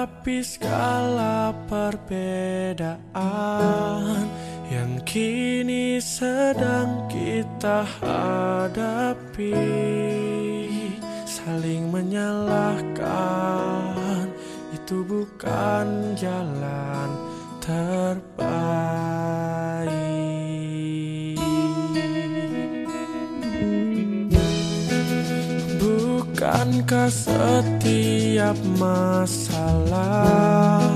Hadapi segala perbedaan Yang kini sedang kita hadapi Saling menyalahkan Itu bukan jalan terbaik Bukankah setiap masalah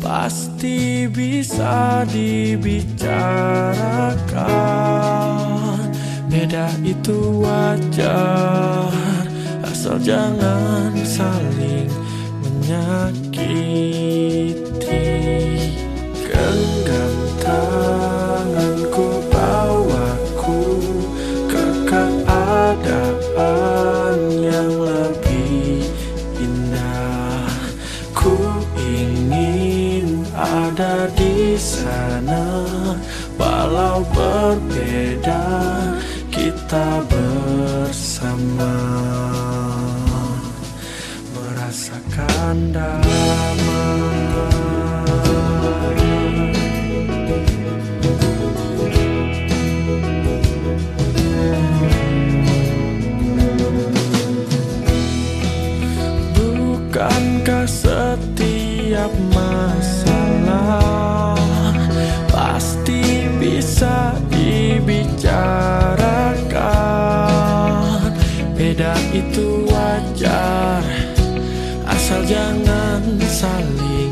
Pasti bisa dibicarakan? Beda itu wajar Asal jangan saling Ku ingin ada di sana. Walau berbeda kita bersama. Merasakan setiap masalah Pasti bisa dibicarakan. Beda itu wajar Asal jangan saling